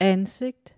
ansigt